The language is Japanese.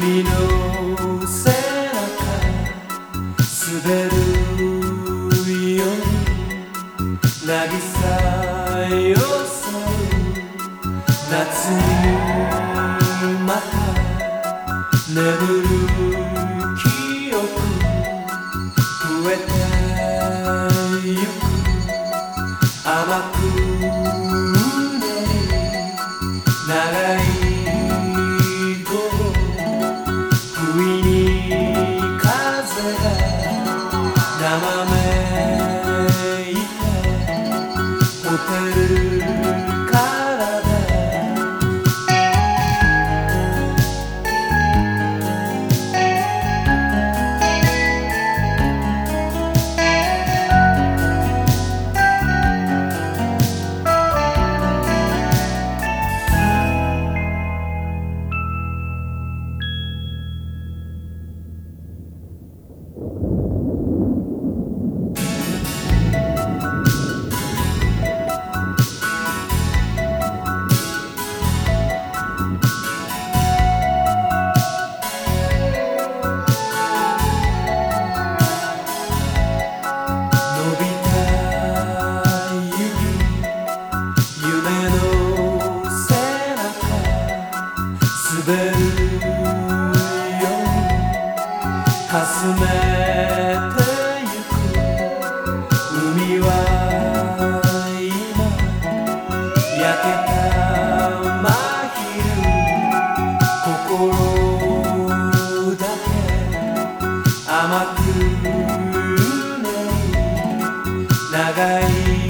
海の背中滑るように渚よさ夏にまた眠る記憶増えて滑るようにかすめてゆく海は今焼けた真昼心だけ甘くね長い